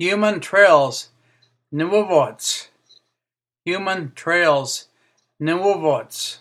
Human Trails Nuovots Human Trails Nuovots